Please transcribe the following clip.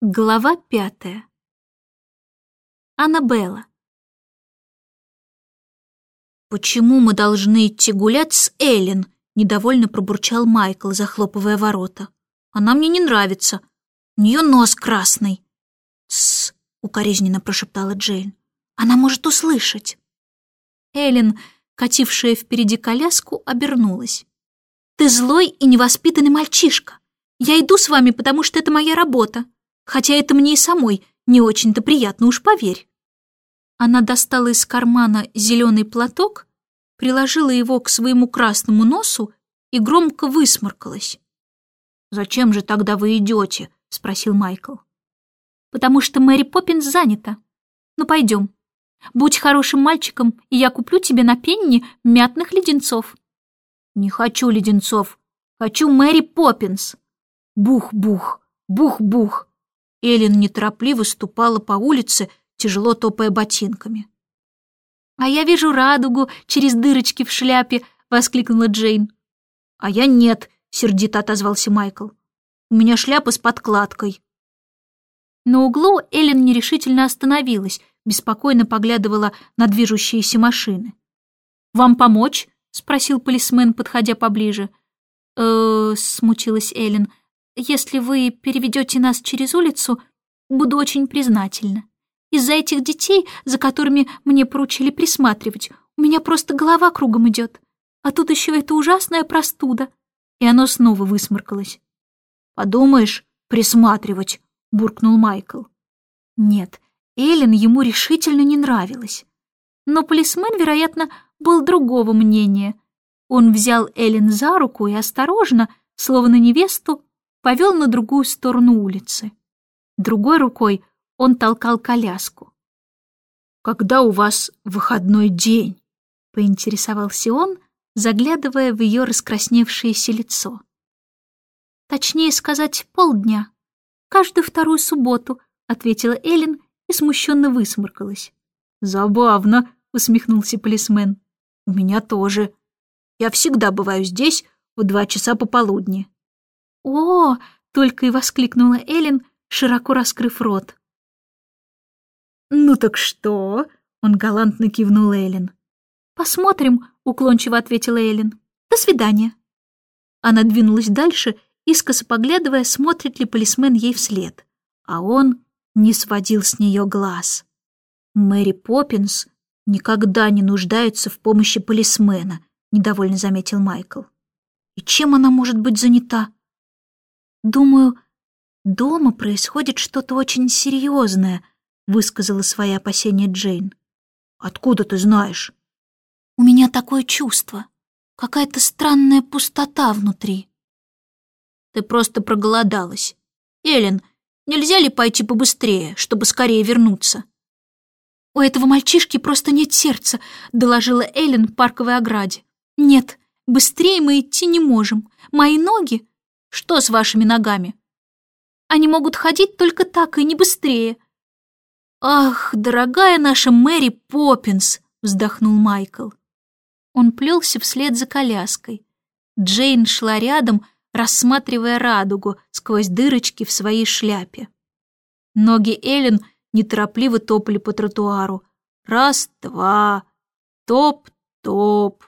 Глава пятая. Аннабелла. «Почему мы должны идти гулять с Эллен?» — недовольно пробурчал Майкл, захлопывая ворота. «Она мне не нравится. У нее нос красный». «Тссс», — укоризненно прошептала Джейн. «Она может услышать». Эллен, катившая впереди коляску, обернулась. «Ты злой и невоспитанный мальчишка. Я иду с вами, потому что это моя работа хотя это мне и самой не очень-то приятно, уж поверь. Она достала из кармана зеленый платок, приложила его к своему красному носу и громко высморкалась. «Зачем же тогда вы идете?» — спросил Майкл. «Потому что Мэри Поппинс занята. Ну, пойдем. Будь хорошим мальчиком, и я куплю тебе на пенни мятных леденцов». «Не хочу леденцов. Хочу Мэри Поппинс». Бух-бух, бух-бух. Эллен неторопливо ступала по улице, тяжело топая ботинками. «А я вижу радугу через дырочки в шляпе!» — воскликнула Джейн. «А я нет!» — сердито отозвался Майкл. «У меня шляпа с подкладкой». На углу Эллен нерешительно остановилась, беспокойно поглядывала на движущиеся машины. «Вам помочь?» — спросил полисмен, подходя поближе. «Э-э...» смутилась Эллен. Если вы переведете нас через улицу, буду очень признательна. Из-за этих детей, за которыми мне поручили присматривать, у меня просто голова кругом идет. А тут еще эта ужасная простуда. И оно снова высморкалось. «Подумаешь, присматривать», — буркнул Майкл. Нет, Эллен ему решительно не нравилась. Но полисмен, вероятно, был другого мнения. Он взял Эллен за руку и осторожно, словно невесту, повел на другую сторону улицы. Другой рукой он толкал коляску. «Когда у вас выходной день?» — поинтересовался он, заглядывая в ее раскрасневшееся лицо. «Точнее сказать, полдня. Каждую вторую субботу», — ответила Эллен и смущенно высморкалась. «Забавно», — усмехнулся полисмен. «У меня тоже. Я всегда бываю здесь в два часа пополудни». «О!» — только и воскликнула Эллен, широко раскрыв рот. «Ну так что?» — он галантно кивнул Эллен. «Посмотрим», — уклончиво ответила Эллен. «До свидания». Она двинулась дальше, искоса поглядывая, смотрит ли полисмен ей вслед. А он не сводил с нее глаз. «Мэри Поппинс никогда не нуждается в помощи полисмена», — недовольно заметил Майкл. «И чем она может быть занята?» «Думаю, дома происходит что-то очень серьезное», — высказала свои опасения Джейн. «Откуда ты знаешь?» «У меня такое чувство. Какая-то странная пустота внутри». «Ты просто проголодалась. Эллен, нельзя ли пойти побыстрее, чтобы скорее вернуться?» «У этого мальчишки просто нет сердца», — доложила Эллен в парковой ограде. «Нет, быстрее мы идти не можем. Мои ноги что с вашими ногами? Они могут ходить только так и не быстрее. Ах, дорогая наша Мэри Поппинс, вздохнул Майкл. Он плелся вслед за коляской. Джейн шла рядом, рассматривая радугу сквозь дырочки в своей шляпе. Ноги Эллен неторопливо топали по тротуару. Раз, два, топ-топ.